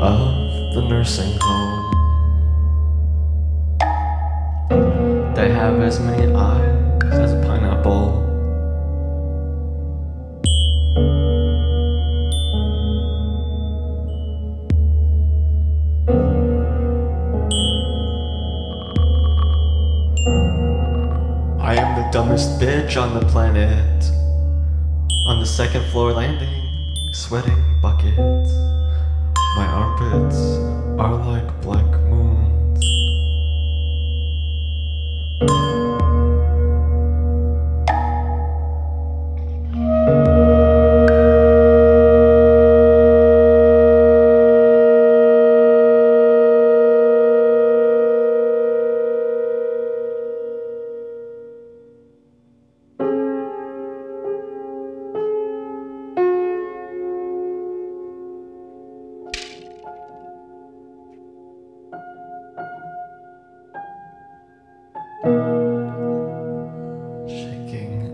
of the nursing home. They have as many eyes as a pineapple. I am the dumbest bitch on the planet. On the second floor landing, sweating buckets. My armpits are like black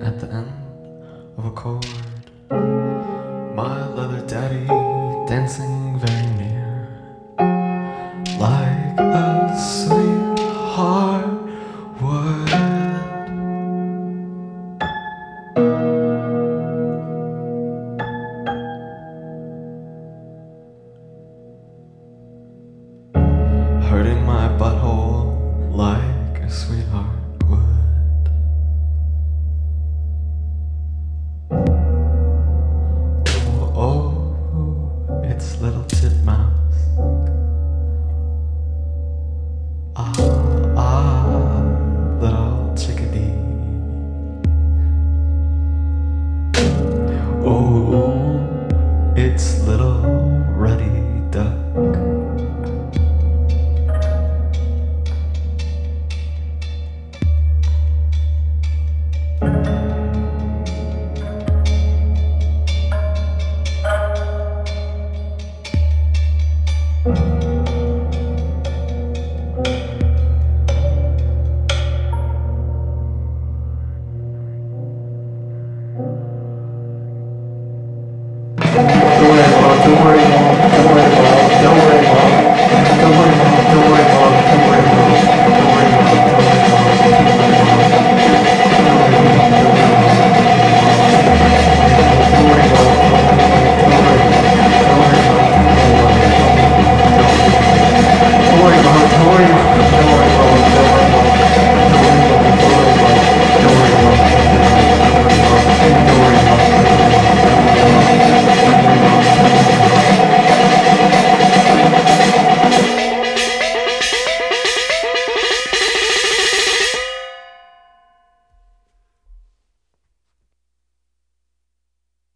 at the end of a cord. My leather daddy dancing very near. Like a sweetheart would. Hurting my butthole like a sweetheart it's little.